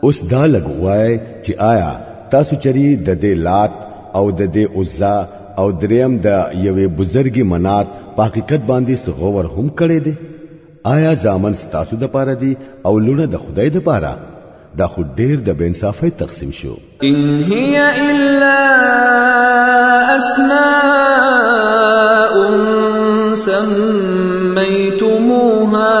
اوس دا لګوای چې آیا تاسو چری د دې لات او د دې عزا او دریم د یوې بزرګي منات په حقیقت باندې سغور هم کړي دي آیا ځامن ستاسو د پاره دي او لونه د خدای د پاره دا خو ډیر د بنصافه تقسیم شو ان هي الا اسماء سميتموها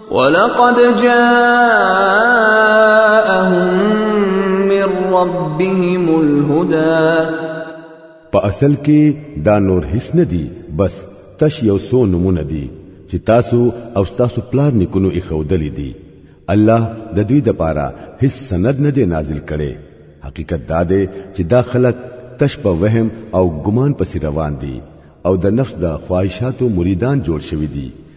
ولقد جاءهم من ربهم الهدى په اصل کې دا نور هیڅ نه دی بس تش یو سو نمونه دی چې تاسو او تاسو پلار نکونو یې خودلې دي الله د دوی د پاره هیڅ سند نه دی نازل کړي حقیقت دا دی چې دا خلک تش په وهم او ګمان پسې روان دي او د نفس د خواهشاتو مریدان جوړ شوی دي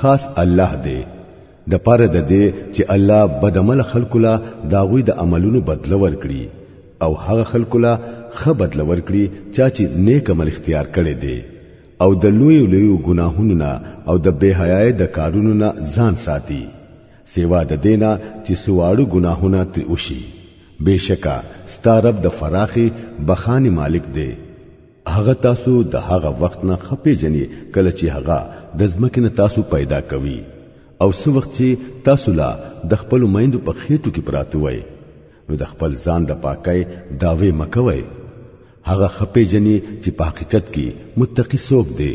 خاص الله دی د پاره د دې چې الله بدعمل خلکو لا داغوی د عملونو بدله ورکړي او هغه خلکو لا خه بدله ورکړي چا چې نیک عمل اختیار کړي دي او د لوی لوی ګناهونو نه او د بهایای د کارونو نه ځان ساتي سیوا د دینا چې سواړو ګناهونه تر وشي بشکا ستارب د فراخي بخاني مالک دی هغه تاسو د هغه وخت نه خپې جنې کله چې هغه د ځمکې نه تاسو پیدا کوي او سو وخت چې تاسو لا د خپل میندو په خېټو کې پراته وای نو د خپل ځان د پاکۍ داوی مکوي هغه خپې جنې چې په حقیقت کې متقي څوک دی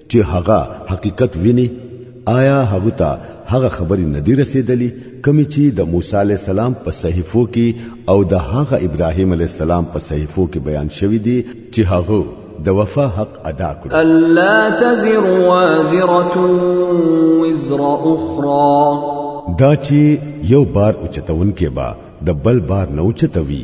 چې هغه حقیقت ویني آیا هغه ته هغه خبرې نه دی رسیدلی کمی چې د موسی علی السلام په صحیفو کې او د هغه ابراهیم علی السلام په صحیفو کې بیان شوی دی چې هغه د وفا حق ادا کړ الله تزر وازره وزر اخرى دا چې یو بار اوچتون کې با د بل بار نه اوچتوي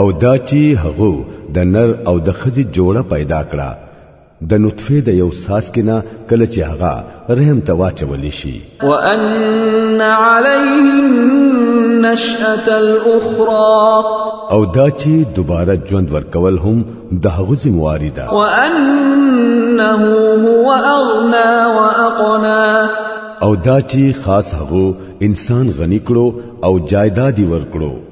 او دا چې هغه د نر او د خزي جوړه پیدا کړه د نطفه د یو ساس کنا کله چې هغه رحم ته واچول شي وان علیهم نشأه الاخرى او دا چې دوباره ژوند ورکول هم د هغه ذمہواری ده وانه هو اغنا واقنا او دا چې خاص هغه انسان غنی کړو او جایدادي ورکړو